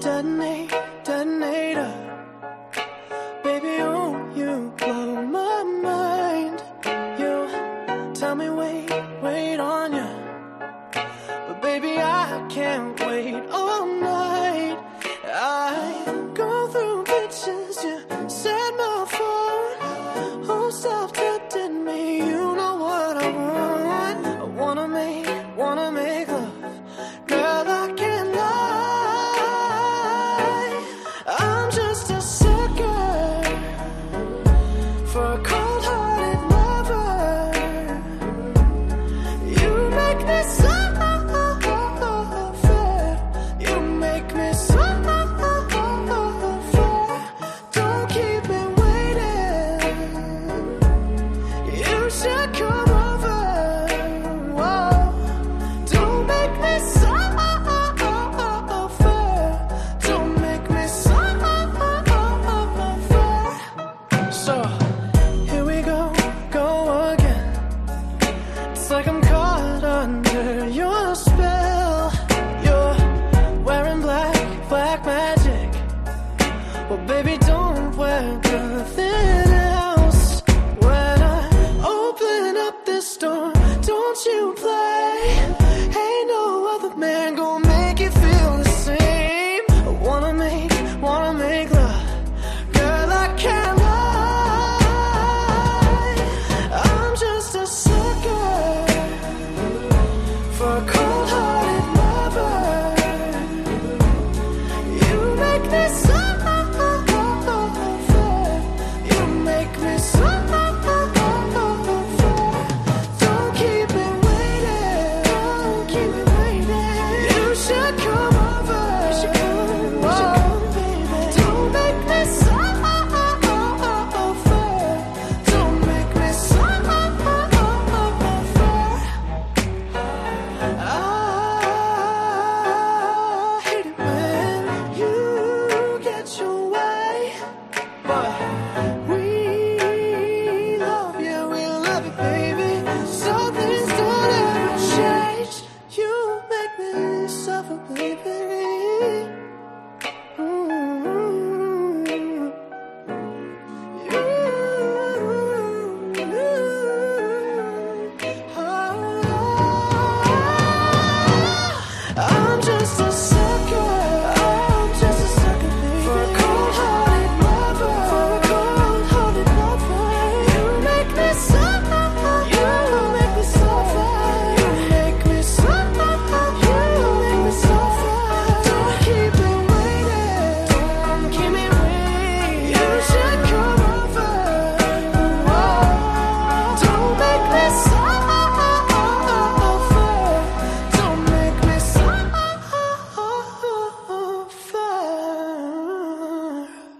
detonate, detonator. Baby, won't you blow my mind. You tell me wait, wait on ya. But baby, I can't wait all night. I go through pictures, yeah. Well, baby, don't wear nothing else. When I open up this door, don't you play. Ain't no other man gonna make you feel.